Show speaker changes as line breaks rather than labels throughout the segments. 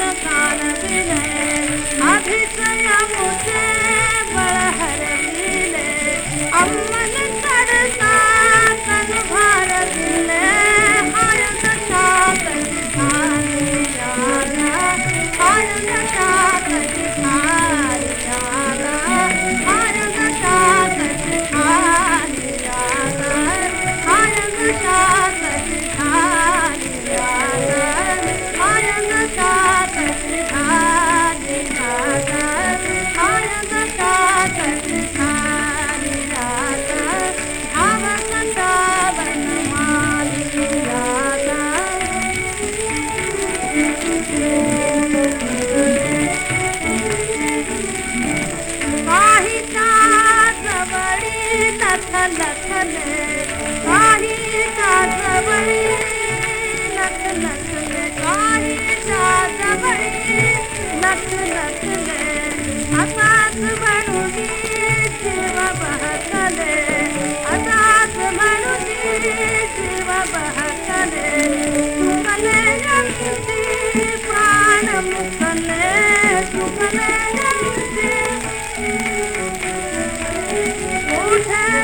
अभी विनय अभिषय मुझे बड़ हर अम्मा बहकले काही ताजवळी लख लखले काही ताजवळी लख लखले असाच म्हणून शिव बहकले असाच म्हणून शिव बहकले सुकले जंती प्राण मुकले सुकले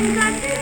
Thank you.